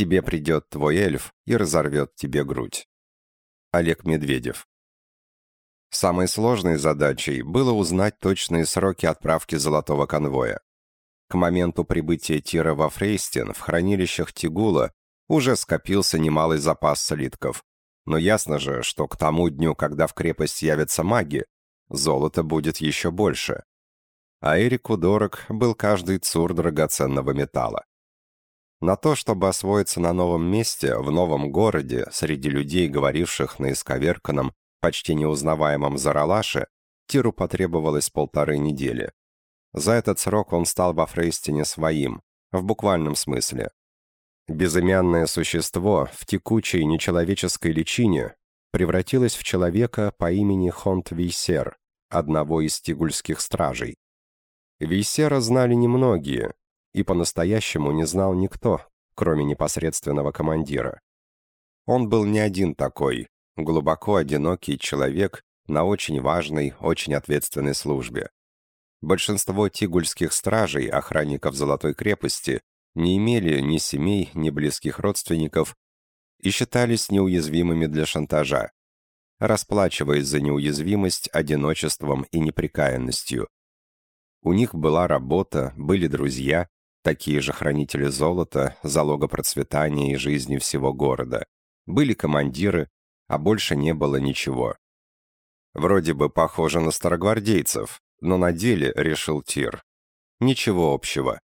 тебе придет твой эльф и разорвет тебе грудь. Олег Медведев. Самой сложной задачей было узнать точные сроки отправки золотого конвоя. К моменту прибытия Тира во Фрейстен в хранилищах Тигула уже скопился немалый запас слитков. Но ясно же, что к тому дню, когда в крепость явятся маги, золота будет еще больше. А Эрику дорог был каждый цур драгоценного металла. На то, чтобы освоиться на новом месте, в новом городе, среди людей, говоривших на исковерканном, почти неузнаваемом Заралаше, Тиру потребовалось полторы недели. За этот срок он стал во Фрейстине своим, в буквальном смысле. Безымянное существо в текучей нечеловеческой личине превратилось в человека по имени Хонт Вейсер, одного из тигульских стражей. Вейсера знали немногие, и по-настоящему не знал никто, кроме непосредственного командира. Он был не один такой, глубоко одинокий человек на очень важной, очень ответственной службе. Большинство тигульских стражей, охранников Золотой крепости, не имели ни семей, ни близких родственников и считались неуязвимыми для шантажа, расплачиваясь за неуязвимость одиночеством и неприкаянностью. У них была работа, были друзья, такие же хранители золота, залога процветания и жизни всего города. Были командиры, а больше не было ничего. Вроде бы похоже на старогвардейцев, но на деле, решил Тир. Ничего общего.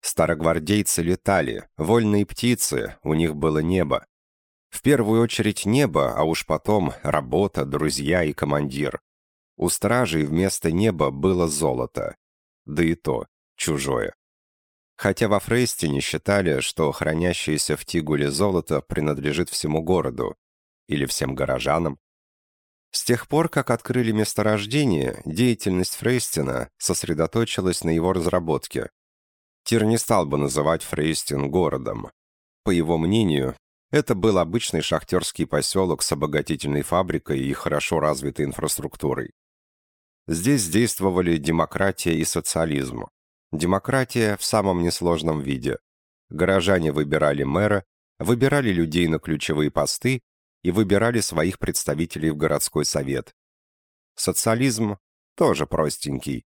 Старогвардейцы летали, вольные птицы, у них было небо. В первую очередь небо, а уж потом работа, друзья и командир. У стражей вместо неба было золото. Да и то, чужое. Хотя во Фрейстине считали, что хранящееся в Тигуле золото принадлежит всему городу, или всем горожанам. С тех пор, как открыли месторождение, деятельность Фрейстина сосредоточилась на его разработке. Тир не стал бы называть Фрейстин городом. По его мнению, это был обычный шахтерский поселок с обогатительной фабрикой и хорошо развитой инфраструктурой. Здесь действовали демократия и социализм. Демократия в самом несложном виде. Горожане выбирали мэра, выбирали людей на ключевые посты и выбирали своих представителей в городской совет. Социализм тоже простенький.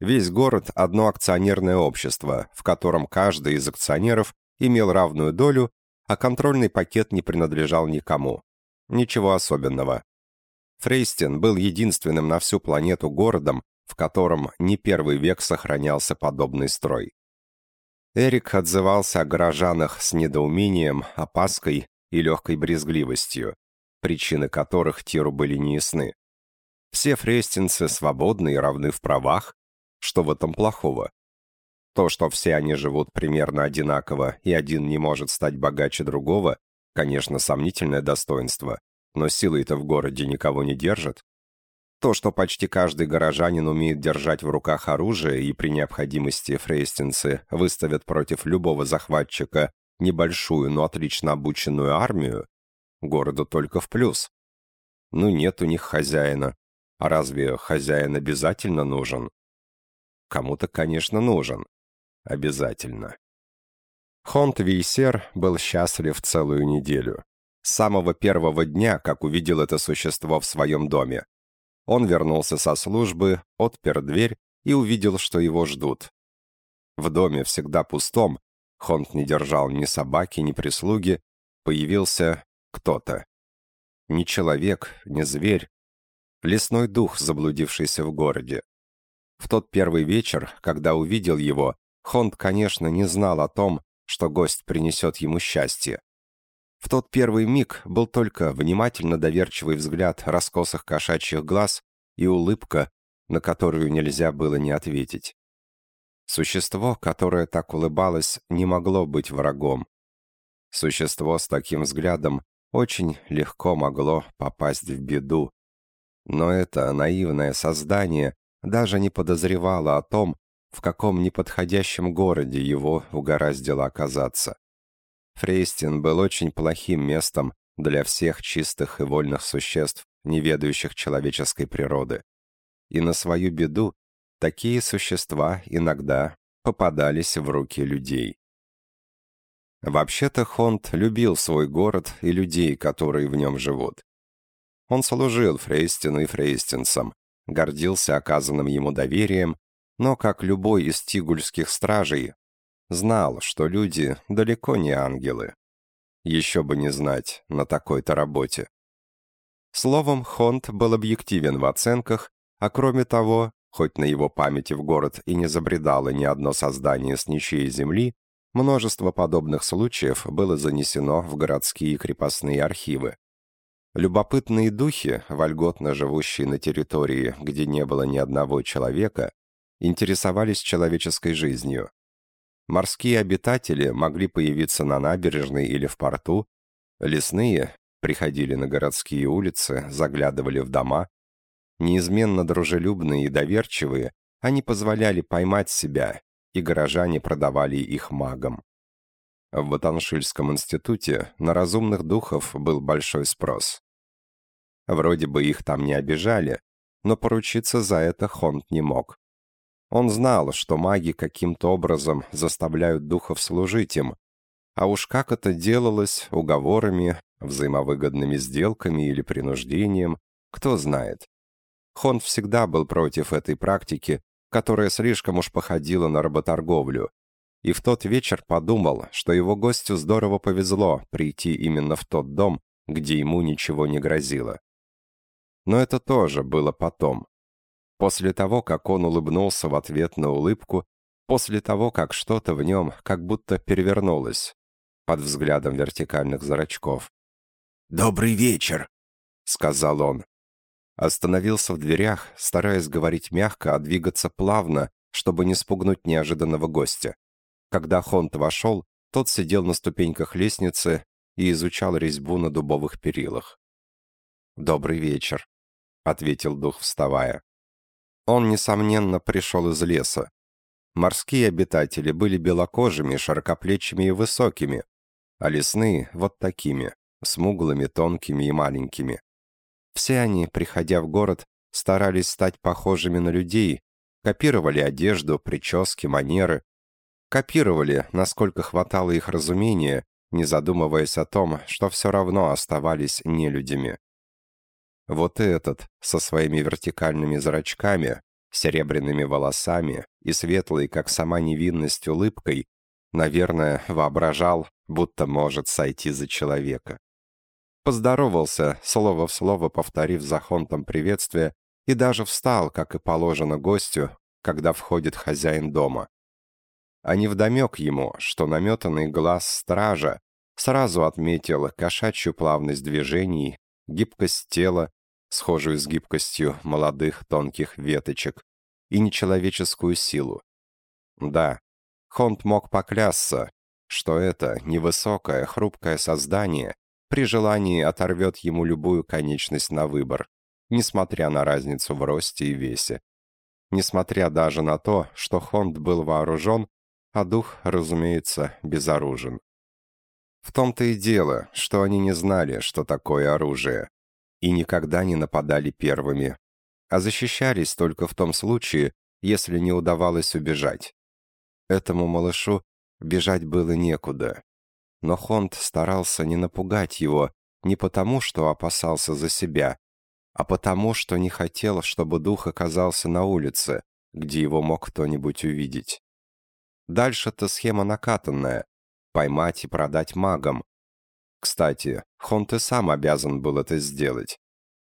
Весь город – одно акционерное общество, в котором каждый из акционеров имел равную долю, а контрольный пакет не принадлежал никому. Ничего особенного. Фрейстен был единственным на всю планету городом, в котором не первый век сохранялся подобный строй. Эрик отзывался о горожанах с недоумением, опаской и легкой брезгливостью, причины которых Тиру были неясны. Все фрестинцы свободны и равны в правах, что в этом плохого? То, что все они живут примерно одинаково, и один не может стать богаче другого, конечно, сомнительное достоинство, но силой-то в городе никого не держит. То, что почти каждый горожанин умеет держать в руках оружие и при необходимости фрейстинцы выставят против любого захватчика небольшую, но отлично обученную армию, городу только в плюс. Ну нет у них хозяина. А разве хозяин обязательно нужен? Кому-то, конечно, нужен. Обязательно. Хонт Вейсер был счастлив целую неделю. С самого первого дня, как увидел это существо в своем доме. Он вернулся со службы, отпер дверь и увидел, что его ждут. В доме всегда пустом, Хонт не держал ни собаки, ни прислуги, появился кто-то. Не человек, не зверь. Лесной дух, заблудившийся в городе. В тот первый вечер, когда увидел его, Хонт, конечно, не знал о том, что гость принесет ему счастье. В тот первый миг был только внимательно доверчивый взгляд раскосых кошачьих глаз и улыбка, на которую нельзя было не ответить. Существо, которое так улыбалось, не могло быть врагом. Существо с таким взглядом очень легко могло попасть в беду. Но это наивное создание даже не подозревало о том, в каком неподходящем городе его угораздило оказаться. Фрейстин был очень плохим местом для всех чистых и вольных существ, не ведающих человеческой природы. И на свою беду такие существа иногда попадались в руки людей. Вообще-то Хонт любил свой город и людей, которые в нем живут. Он служил Фрейстину и фрейстинцам, гордился оказанным ему доверием, но, как любой из тигульских стражей, знал, что люди далеко не ангелы. Еще бы не знать на такой-то работе. Словом, Хонт был объективен в оценках, а кроме того, хоть на его памяти в город и не забредало ни одно создание с ничьей земли, множество подобных случаев было занесено в городские крепостные архивы. Любопытные духи, вольготно живущие на территории, где не было ни одного человека, интересовались человеческой жизнью. Морские обитатели могли появиться на набережной или в порту, лесные приходили на городские улицы, заглядывали в дома. Неизменно дружелюбные и доверчивые, они позволяли поймать себя, и горожане продавали их магам. В Батаншильском институте на разумных духов был большой спрос. Вроде бы их там не обижали, но поручиться за это Хонт не мог. Он знал, что маги каким-то образом заставляют духов служить им, а уж как это делалось уговорами, взаимовыгодными сделками или принуждением, кто знает. Хонт всегда был против этой практики, которая слишком уж походила на работорговлю, и в тот вечер подумал, что его гостю здорово повезло прийти именно в тот дом, где ему ничего не грозило. Но это тоже было потом. После того, как он улыбнулся в ответ на улыбку, после того, как что-то в нем как будто перевернулось под взглядом вертикальных зрачков. «Добрый вечер», — сказал он. Остановился в дверях, стараясь говорить мягко, а двигаться плавно, чтобы не спугнуть неожиданного гостя. Когда Хонт вошел, тот сидел на ступеньках лестницы и изучал резьбу на дубовых перилах. «Добрый вечер», ответил дух, вставая. Он, несомненно, пришел из леса. Морские обитатели были белокожими, широкоплечими и высокими, а лесные — вот такими, смуглыми, тонкими и маленькими. Все они, приходя в город, старались стать похожими на людей, копировали одежду, прически, манеры, копировали, насколько хватало их разумения, не задумываясь о том, что все равно оставались нелюдями. Вот этот, со своими вертикальными зрачками, серебряными волосами и светлой, как сама невинность, улыбкой, наверное, воображал, будто может сойти за человека. Поздоровался, слово в слово повторив за хонтом приветствие, и даже встал, как и положено гостю, когда входит хозяин дома. А невдомек ему, что наметанный глаз стража сразу отметил кошачью плавность движений, гибкость тела схожую с гибкостью молодых тонких веточек, и нечеловеческую силу. Да, Хонт мог поклясться, что это невысокое, хрупкое создание при желании оторвет ему любую конечность на выбор, несмотря на разницу в росте и весе. Несмотря даже на то, что Хонд был вооружен, а дух, разумеется, безоружен. В том-то и дело, что они не знали, что такое оружие, и никогда не нападали первыми, а защищались только в том случае, если не удавалось убежать. Этому малышу бежать было некуда. Но Хонд старался не напугать его не потому, что опасался за себя, а потому, что не хотел, чтобы дух оказался на улице, где его мог кто-нибудь увидеть. Дальше-то схема накатанная — поймать и продать магам, кстати, Хонт и сам обязан был это сделать.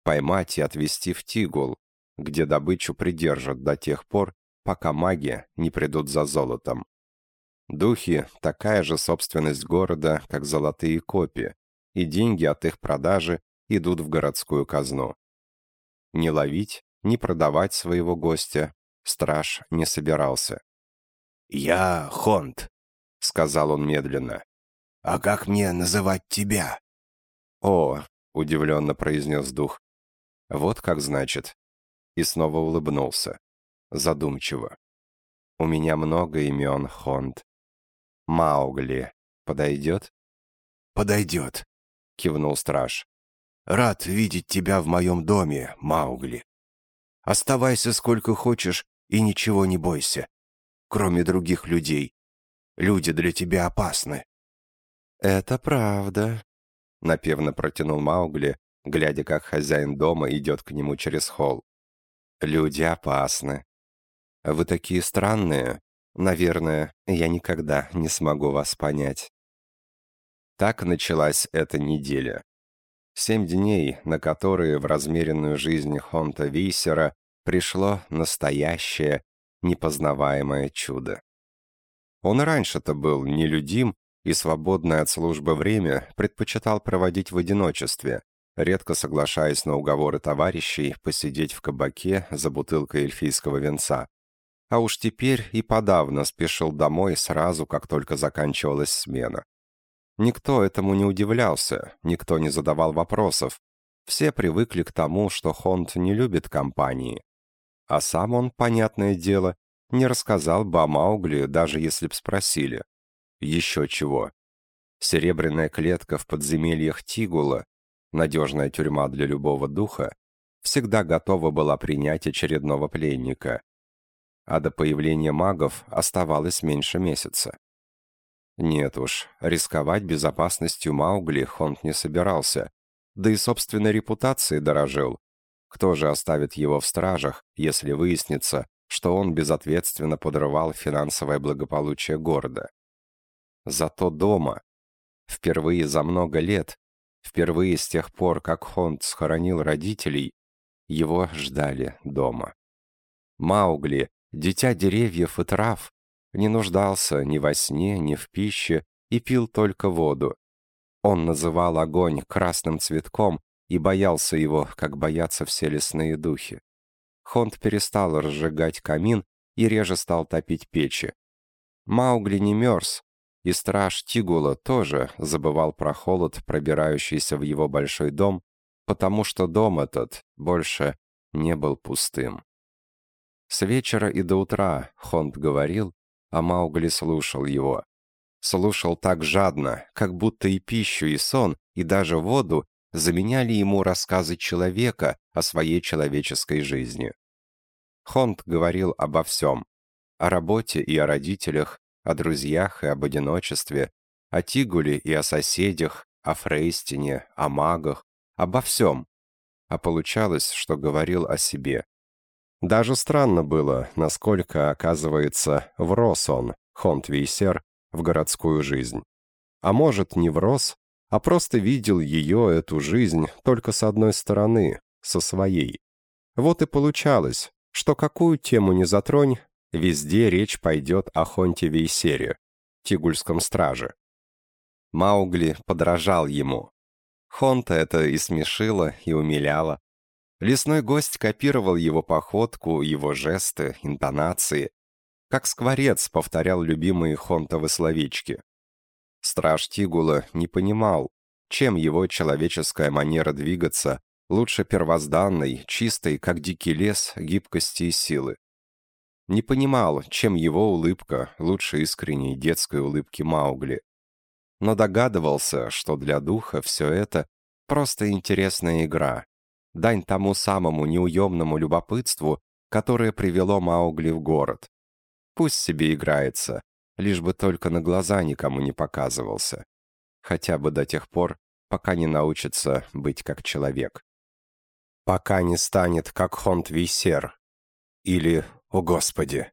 Поймать и отвезти в Тигул, где добычу придержат до тех пор, пока маги не придут за золотом. Духи — такая же собственность города, как золотые копии, и деньги от их продажи идут в городскую казну. Не ловить, не продавать своего гостя страж не собирался. «Я Хонт», — сказал он медленно. «А как мне называть тебя?» «О», — удивленно произнес дух. «Вот как значит». И снова улыбнулся. Задумчиво. «У меня много имен, Хонд. Маугли. Подойдет?» «Подойдет», — кивнул страж. «Рад видеть тебя в моем доме, Маугли. Оставайся сколько хочешь и ничего не бойся, кроме других людей. Люди для тебя опасны. «Это правда», — напевно протянул Маугли, глядя, как хозяин дома идет к нему через холл. «Люди опасны. Вы такие странные. Наверное, я никогда не смогу вас понять». Так началась эта неделя. Семь дней, на которые в размеренную жизнь Хонта Вейсера пришло настоящее, непознаваемое чудо. Он раньше-то был нелюдим и свободное от службы время предпочитал проводить в одиночестве, редко соглашаясь на уговоры товарищей посидеть в кабаке за бутылкой эльфийского венца. А уж теперь и подавно спешил домой сразу, как только заканчивалась смена. Никто этому не удивлялся, никто не задавал вопросов. Все привыкли к тому, что Хонд не любит компании. А сам он, понятное дело, не рассказал бы о Маугли, даже если б спросили. Еще чего. Серебряная клетка в подземельях Тигула, надежная тюрьма для любого духа, всегда готова была принять очередного пленника. А до появления магов оставалось меньше месяца. Нет уж, рисковать безопасностью Маугли Хонт не собирался, да и собственной репутацией дорожил. Кто же оставит его в стражах, если выяснится, что он безответственно подрывал финансовое благополучие города? Зато дома. Впервые за много лет, впервые с тех пор, как Хонт схоронил родителей, его ждали дома. Маугли, дитя деревьев и трав, не нуждался ни во сне, ни в пище и пил только воду. Он называл огонь красным цветком и боялся его, как боятся все лесные духи. Хонд перестал разжигать камин и реже стал топить печи. Маугли не мерз, и страж Тигула тоже забывал про холод, пробирающийся в его большой дом, потому что дом этот больше не был пустым. С вечера и до утра Хонд говорил, а Маугли слушал его. Слушал так жадно, как будто и пищу, и сон, и даже воду заменяли ему рассказы человека о своей человеческой жизни. Хонд говорил обо всем. О работе и о родителях, о друзьях и об одиночестве, о Тигуле и о соседях, о Фрейстине, о магах, обо всем. А получалось, что говорил о себе. Даже странно было, насколько, оказывается, врос он, Хонтвейсер, в городскую жизнь. А может, не врос, а просто видел ее, эту жизнь, только с одной стороны, со своей. Вот и получалось, что какую тему не затронь, везде речь пойдет о Хонте Вейсере, Тигульском страже. Маугли подражал ему. Хонта это и смешило, и умиляло. Лесной гость копировал его походку, его жесты, интонации. Как скворец повторял любимые Хонтовы словечки. Страж Тигула не понимал, чем его человеческая манера двигаться лучше первозданной, чистой, как дикий лес, гибкости и силы. Не понимал, чем его улыбка лучше искренней детской улыбки Маугли. Но догадывался, что для духа все это просто интересная игра, дань тому самому неуемному любопытству, которое привело Маугли в город. Пусть себе играется, лишь бы только на глаза никому не показывался. Хотя бы до тех пор, пока не научится быть как человек. Пока не станет как Хонт Вейсер. Или, о господи,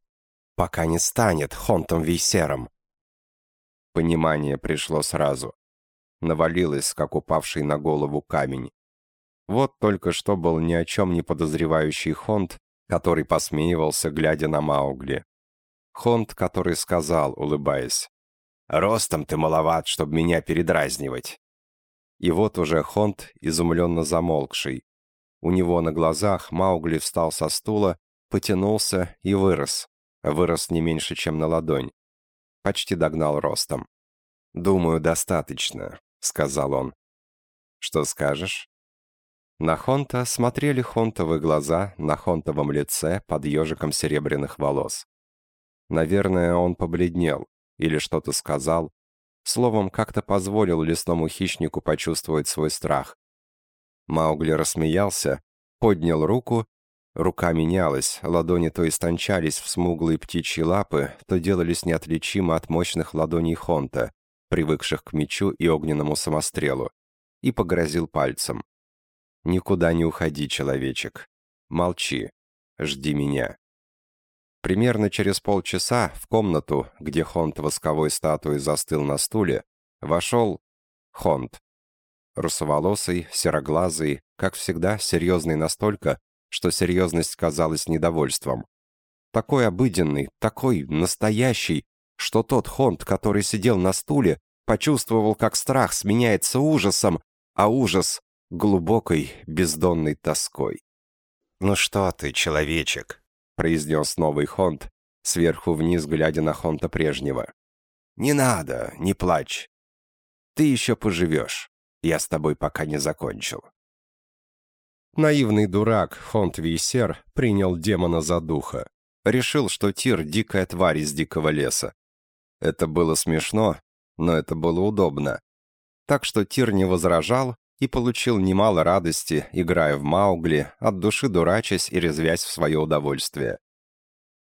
пока не станет Хонтом Вейсером. Понимание пришло сразу. Навалилось, как упавший на голову камень. Вот только что был ни о чем не подозревающий Хонд, который посмеивался, глядя на Маугли. Хонд, который сказал, улыбаясь, «Ростом ты маловат, чтобы меня передразнивать». И вот уже Хонд, изумленно замолкший. У него на глазах Маугли встал со стула, потянулся и вырос. Вырос не меньше, чем на ладонь. Почти догнал ростом. «Думаю, достаточно», — сказал он. «Что скажешь?» На Хонта смотрели Хонтовы глаза на Хонтовом лице под ежиком серебряных волос. Наверное, он побледнел или что-то сказал, словом, как-то позволил лесному хищнику почувствовать свой страх. Маугли рассмеялся, поднял руку, рука менялась, ладони то истончались в смуглые птичьи лапы, то делались неотличимы от мощных ладоней Хонта, привыкших к мечу и огненному самострелу, и погрозил пальцем. «Никуда не уходи, человечек. Молчи. Жди меня». Примерно через полчаса в комнату, где Хонт восковой статуей застыл на стуле, вошел Хонт. Русоволосый, сероглазый, как всегда, серьезный настолько, что серьезность казалась недовольством. Такой обыденный, такой настоящий, что тот Хонт, который сидел на стуле, почувствовал, как страх сменяется ужасом, а ужас — глубокой, бездонной тоской. «Ну что ты, человечек?» — произнес новый Хонт, сверху вниз глядя на Хонта прежнего. «Не надо, не плачь. Ты еще поживешь. Я с тобой пока не закончил». Наивный дурак Хонт Вейсер принял демона за духа. Решил, что Тир — дикая тварь из дикого леса. Это было смешно, но это было удобно. Так что Тир не возражал, и получил немало радости, играя в Маугли, от души дурачась и резвясь в свое удовольствие.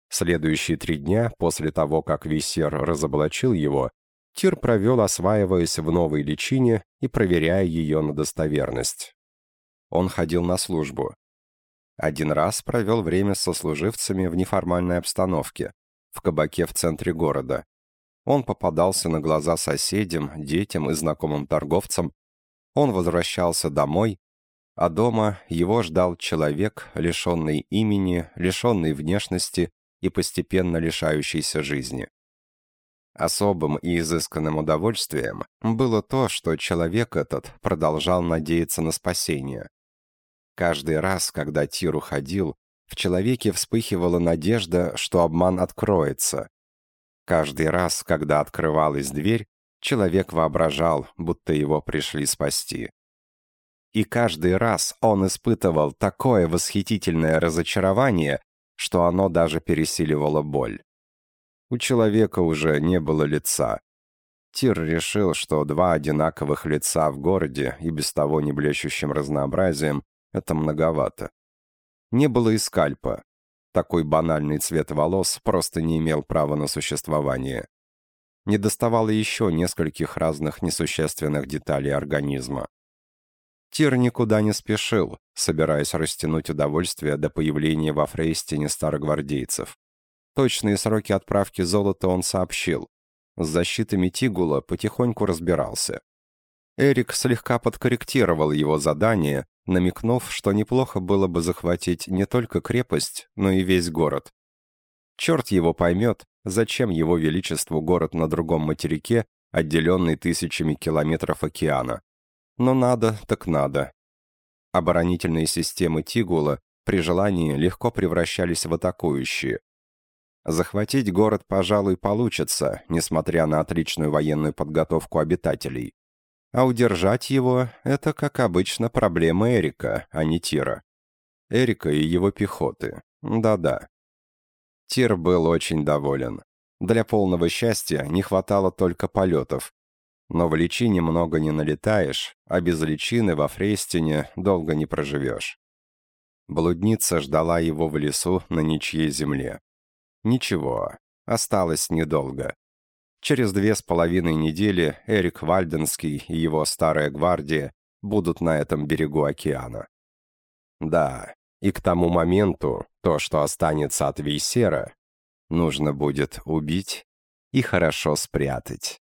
Следующие три дня, после того, как Висер разоблачил его, Тир провел, осваиваясь в новой личине и проверяя ее на достоверность. Он ходил на службу. Один раз провел время со служивцами в неформальной обстановке, в кабаке в центре города. Он попадался на глаза соседям, детям и знакомым торговцам, он возвращался домой, а дома его ждал человек, лишенный имени, лишенный внешности и постепенно лишающийся жизни. Особым и изысканным удовольствием было то, что человек этот продолжал надеяться на спасение. Каждый раз, когда Тир уходил, в человеке вспыхивала надежда, что обман откроется. Каждый раз, когда открывалась дверь, человек воображал, будто его пришли спасти. И каждый раз он испытывал такое восхитительное разочарование, что оно даже пересиливало боль. У человека уже не было лица. Тир решил, что два одинаковых лица в городе и без того не блещущим разнообразием — это многовато. Не было и скальпа. Такой банальный цвет волос просто не имел права на существование не доставало еще нескольких разных несущественных деталей организма. Тир никуда не спешил, собираясь растянуть удовольствие до появления во Фрейстине старогвардейцев. Точные сроки отправки золота он сообщил. С защитами Тигула потихоньку разбирался. Эрик слегка подкорректировал его задание, намекнув, что неплохо было бы захватить не только крепость, но и весь город. Черт его поймет, зачем его величеству город на другом материке, отделенный тысячами километров океана. Но надо, так надо. Оборонительные системы Тигула при желании легко превращались в атакующие. Захватить город, пожалуй, получится, несмотря на отличную военную подготовку обитателей. А удержать его — это, как обычно, проблема Эрика, а не Тира. Эрика и его пехоты. Да-да. Тир был очень доволен. Для полного счастья не хватало только полетов. Но в личине много не налетаешь, а без личины во Фрейстине долго не проживешь. Блудница ждала его в лесу на ничьей земле. Ничего, осталось недолго. Через две с половиной недели Эрик Вальденский и его старая гвардия будут на этом берегу океана. Да, и к тому моменту то, что останется от Вейсера, нужно будет убить и хорошо спрятать.